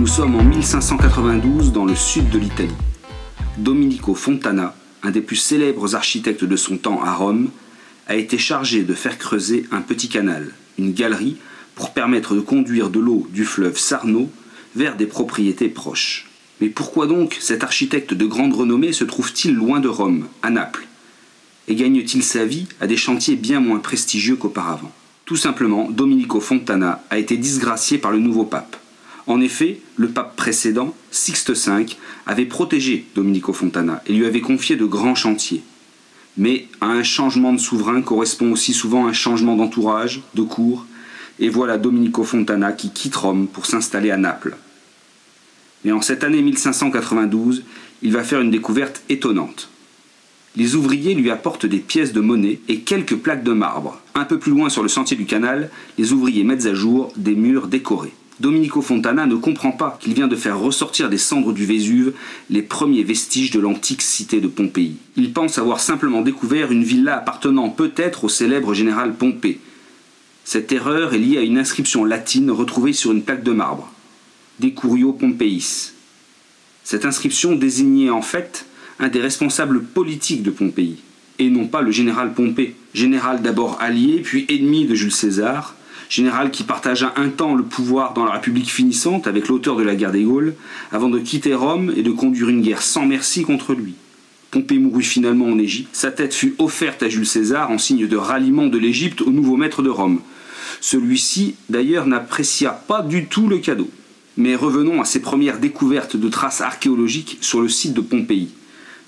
Nous sommes en 1592 dans le sud de l'Italie. Domenico Fontana, un des plus célèbres architectes de son temps à Rome, a été chargé de faire creuser un petit canal, une galerie, pour permettre de conduire de l'eau du fleuve Sarno vers des propriétés proches. Mais pourquoi donc cet architecte de grande renommée se trouve-t-il loin de Rome, à Naples? Et gagne-t-il sa vie à des chantiers bien moins prestigieux qu'auparavant? Tout simplement, Domenico Fontana a été disgracié par le nouveau pape. En effet, le pape précédent, Sixte V, avait protégé Domenico Fontana et lui avait confié de grands chantiers. Mais à un changement de souverain correspond aussi souvent un changement d'entourage, de cour, et voilà Domenico Fontana qui quitte Rome pour s'installer à Naples. Mais en cette année 1592, il va faire une découverte étonnante. Les ouvriers lui apportent des pièces de monnaie et quelques plaques de marbre. Un peu plus loin sur le sentier du canal, les ouvriers mettent à jour des murs décorés. Domenico Fontana ne comprend pas qu'il vient de faire ressortir des cendres du Vésuve les premiers vestiges de l'antique cité de Pompéi. Il pense avoir simplement découvert une villa appartenant peut-être au célèbre général Pompée. Cette erreur est liée à une inscription latine retrouvée sur une plaque de marbre. Decurio Pompéis. Cette inscription désignait en fait un des responsables politiques de Pompéi, et non pas le général Pompée, général d'abord allié puis ennemi de Jules César, général qui partagea un temps le pouvoir dans la République finissante avec l'auteur de la guerre des Gaules, avant de quitter Rome et de conduire une guerre sans merci contre lui. Pompée mourut finalement en Égypte. Sa tête fut offerte à Jules César en signe de ralliement de l'Égypte au nouveau maître de Rome. Celui-ci, d'ailleurs, n'apprécia pas du tout le cadeau. Mais revenons à ses premières découvertes de traces archéologiques sur le site de Pompéi.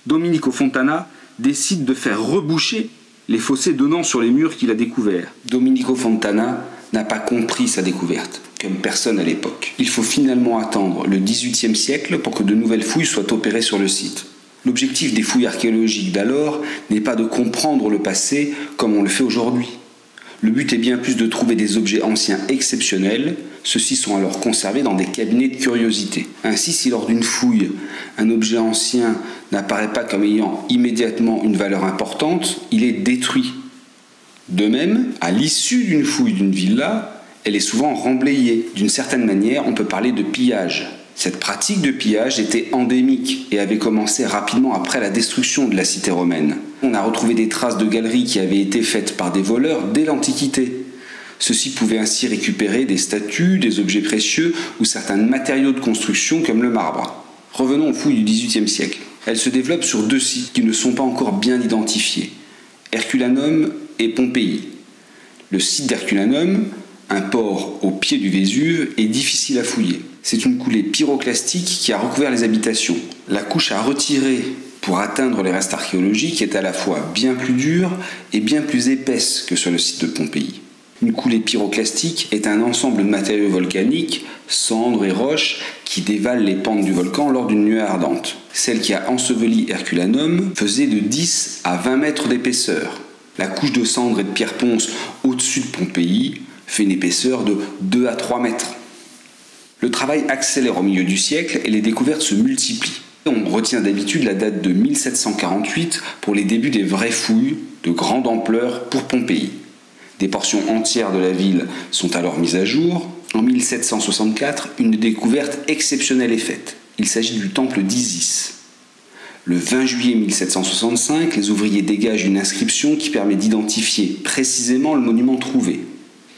Domenico Fontana décide de faire reboucher les fossés donnant sur les murs qu'il a découverts. Domenico Fontana n'a pas compris sa découverte, comme personne à l'époque. Il faut finalement attendre le XVIIIe siècle pour que de nouvelles fouilles soient opérées sur le site. L'objectif des fouilles archéologiques d'alors n'est pas de comprendre le passé comme on le fait aujourd'hui. Le but est bien plus de trouver des objets anciens exceptionnels. Ceux-ci sont alors conservés dans des cabinets de curiosité. Ainsi, si lors d'une fouille, un objet ancien n'apparaît pas comme ayant immédiatement une valeur importante, il est détruit. De même, à l'issue d'une fouille d'une villa, elle est souvent remblayée. D'une certaine manière, on peut parler de pillage. Cette pratique de pillage était endémique et avait commencé rapidement après la destruction de la cité romaine. On a retrouvé des traces de galeries qui avaient été faites par des voleurs dès l'Antiquité. Ceux-ci pouvaient ainsi récupérer des statues, des objets précieux ou certains matériaux de construction comme le marbre. Revenons aux fouilles du XVIIIe siècle. Elles se développent sur deux sites qui ne sont pas encore bien identifiés, Herculanum et Pompéi. Le site d'Herculanum, un port au pied du Vésuve, est difficile à fouiller c'est une coulée pyroclastique qui a recouvert les habitations. La couche à retirer pour atteindre les restes archéologiques est à la fois bien plus dure et bien plus épaisse que sur le site de Pompéi. Une coulée pyroclastique est un ensemble de matériaux volcaniques, cendres et roches, qui dévalent les pentes du volcan lors d'une nuée ardente. Celle qui a enseveli Herculanum faisait de 10 à 20 mètres d'épaisseur. La couche de cendres et de pierre ponce au-dessus de Pompéi fait une épaisseur de 2 à 3 mètres. Le travail accélère au milieu du siècle et les découvertes se multiplient. On retient d'habitude la date de 1748 pour les débuts des vraies fouilles de grande ampleur pour Pompéi. Des portions entières de la ville sont alors mises à jour. En 1764, une découverte exceptionnelle est faite. Il s'agit du temple d'Isis. Le 20 juillet 1765, les ouvriers dégagent une inscription qui permet d'identifier précisément le monument trouvé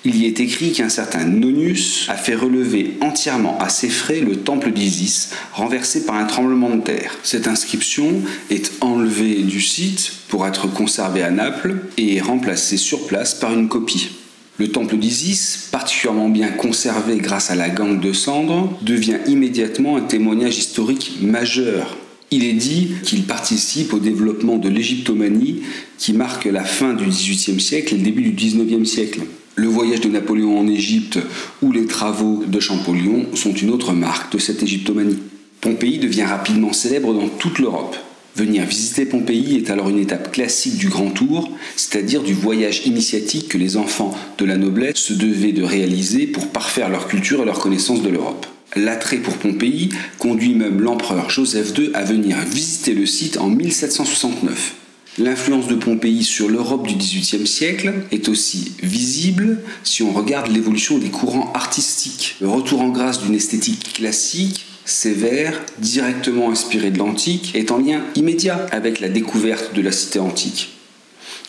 il y est écrit qu'un certain Nonius a fait relever entièrement à ses frais le temple d'Isis, renversé par un tremblement de terre. Cette inscription est enlevée du site pour être conservée à Naples et remplacée sur place par une copie. Le temple d'Isis, particulièrement bien conservé grâce à la gangue de cendres, devient immédiatement un témoignage historique majeur il est dit qu'il participe au développement de l'égyptomanie qui marque la fin du XVIIIe siècle et le début du XIXe siècle. Le voyage de Napoléon en Égypte ou les travaux de Champollion sont une autre marque de cette égyptomanie. Pompéi devient rapidement célèbre dans toute l'Europe. Venir visiter Pompéi est alors une étape classique du Grand Tour, c'est-à-dire du voyage initiatique que les enfants de la noblesse se devaient de réaliser pour parfaire leur culture et leur connaissance de l'Europe. L'attrait pour Pompéi conduit même l'empereur Joseph II à venir visiter le site en 1769. L'influence de Pompéi sur l'Europe du XVIIIe siècle est aussi visible si on regarde l'évolution des courants artistiques. Le retour en grâce d'une esthétique classique, sévère, directement inspirée de l'antique, est en lien immédiat avec la découverte de la cité antique.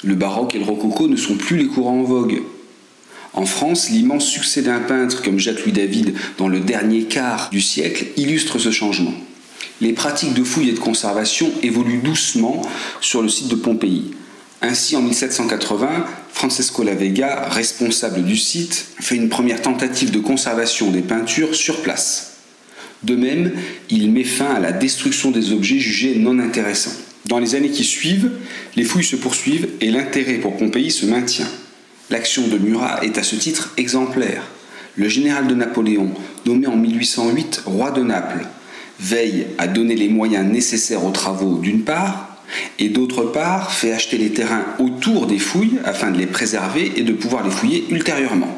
Le baroque et le rococo ne sont plus les courants en vogue. En France, l'immense succès d'un peintre comme Jacques-Louis David dans le dernier quart du siècle illustre ce changement les pratiques de fouille et de conservation évoluent doucement sur le site de Pompéi. Ainsi, en 1780, Francesco La Vega, responsable du site, fait une première tentative de conservation des peintures sur place. De même, il met fin à la destruction des objets jugés non intéressants. Dans les années qui suivent, les fouilles se poursuivent et l'intérêt pour Pompéi se maintient. L'action de Murat est à ce titre exemplaire. Le général de Napoléon, nommé en 1808 roi de Naples, veille à donner les moyens nécessaires aux travaux d'une part, et d'autre part fait acheter les terrains autour des fouilles afin de les préserver et de pouvoir les fouiller ultérieurement.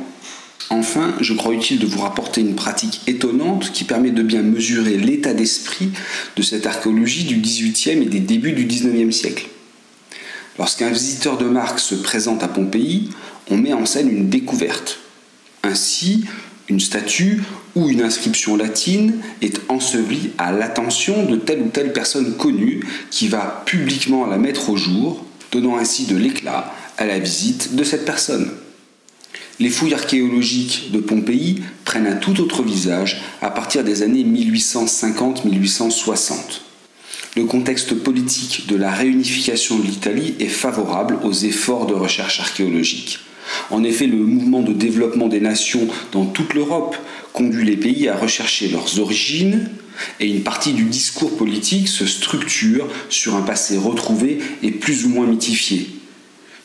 Enfin, je crois utile de vous rapporter une pratique étonnante qui permet de bien mesurer l'état d'esprit de cette archéologie du XVIIIe et des débuts du XIXe siècle. Lorsqu'un visiteur de marque se présente à Pompéi, on met en scène une découverte. Ainsi, une statue ou une inscription latine est ensevelie à l'attention de telle ou telle personne connue qui va publiquement la mettre au jour, donnant ainsi de l'éclat à la visite de cette personne. Les fouilles archéologiques de Pompéi prennent un tout autre visage à partir des années 1850-1860. Le contexte politique de la réunification de l'Italie est favorable aux efforts de recherche archéologique. En effet, le mouvement de développement des nations dans toute l'Europe conduit les pays à rechercher leurs origines et une partie du discours politique se structure sur un passé retrouvé et plus ou moins mythifié.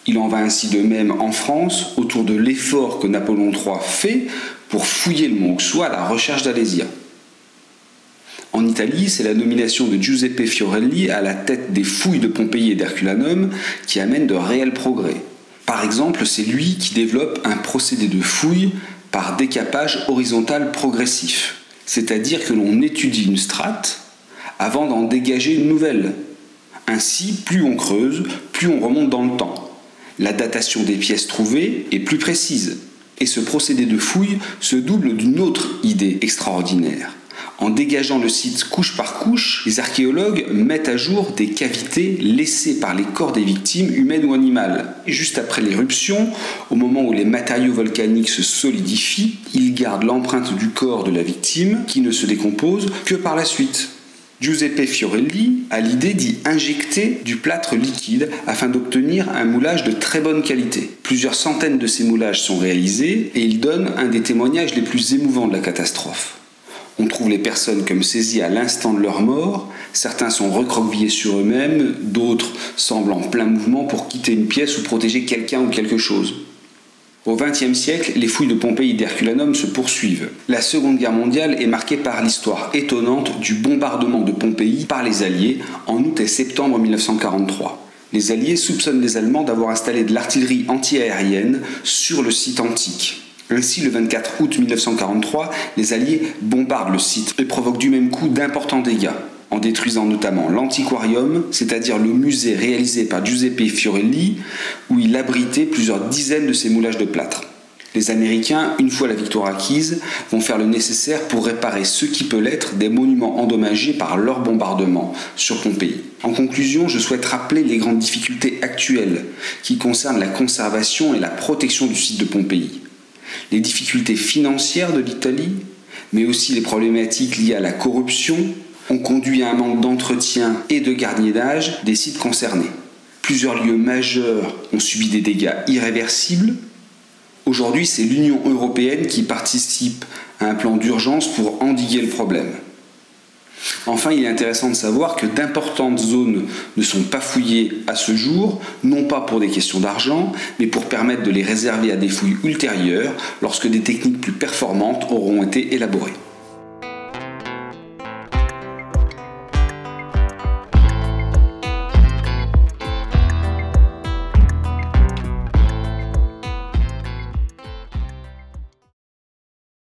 Il en va ainsi de même en France autour de l'effort que Napoléon III fait pour fouiller le Mont Auxois à la recherche d'Alésia. En Italie, c'est la nomination de Giuseppe Fiorelli à la tête des fouilles de Pompéi et d'Herculanum qui amène de réels progrès. Par exemple, c'est lui qui développe un procédé de fouille par décapage horizontal progressif, c'est-à-dire que l'on étudie une strate avant d'en dégager une nouvelle. Ainsi, plus on creuse, plus on remonte dans le temps. La datation des pièces trouvées est plus précise. Et ce procédé de fouille se double d'une autre idée extraordinaire. En dégageant le site couche par couche, les archéologues mettent à jour des cavités laissées par les corps des victimes humaines ou animales. Juste après l'éruption, au moment où les matériaux volcaniques se solidifient, ils gardent l'empreinte du corps de la victime qui ne se décompose que par la suite. Giuseppe Fiorelli a l'idée d'y injecter du plâtre liquide afin d'obtenir un moulage de très bonne qualité. Plusieurs centaines de ces moulages sont réalisés et il donne un des témoignages les plus émouvants de la catastrophe. On trouve les personnes comme saisies à l'instant de leur mort, certains sont recroquevillés sur eux-mêmes, d'autres semblent en plein mouvement pour quitter une pièce ou protéger quelqu'un ou quelque chose. Au XXe siècle, les fouilles de Pompéi d'Herculanum se poursuivent. La Seconde Guerre mondiale est marquée par l'histoire étonnante du bombardement de Pompéi par les Alliés en août et septembre 1943. Les Alliés soupçonnent les Allemands d'avoir installé de l'artillerie antiaérienne sur le site antique. Ainsi, le 24 août 1943, les Alliés bombardent le site et provoquent du même coup d'importants dégâts, en détruisant notamment l'antiquarium, c'est-à-dire le musée réalisé par Giuseppe Fiorelli, où il abritait plusieurs dizaines de ces moulages de plâtre. Les Américains, une fois la victoire acquise, vont faire le nécessaire pour réparer ce qui peut l'être des monuments endommagés par leur bombardement sur Pompéi. En conclusion, je souhaite rappeler les grandes difficultés actuelles qui concernent la conservation et la protection du site de Pompéi les difficultés financières de l'Italie, mais aussi les problématiques liées à la corruption, ont conduit à un manque d'entretien et de gardiennage des sites concernés. Plusieurs lieux majeurs ont subi des dégâts irréversibles. Aujourd'hui, c'est l'Union européenne qui participe à un plan d'urgence pour endiguer le problème. Enfin, il est intéressant de savoir que d'importantes zones ne sont pas fouillées à ce jour, non pas pour des questions d'argent, mais pour permettre de les réserver à des fouilles ultérieures lorsque des techniques plus performantes auront été élaborées.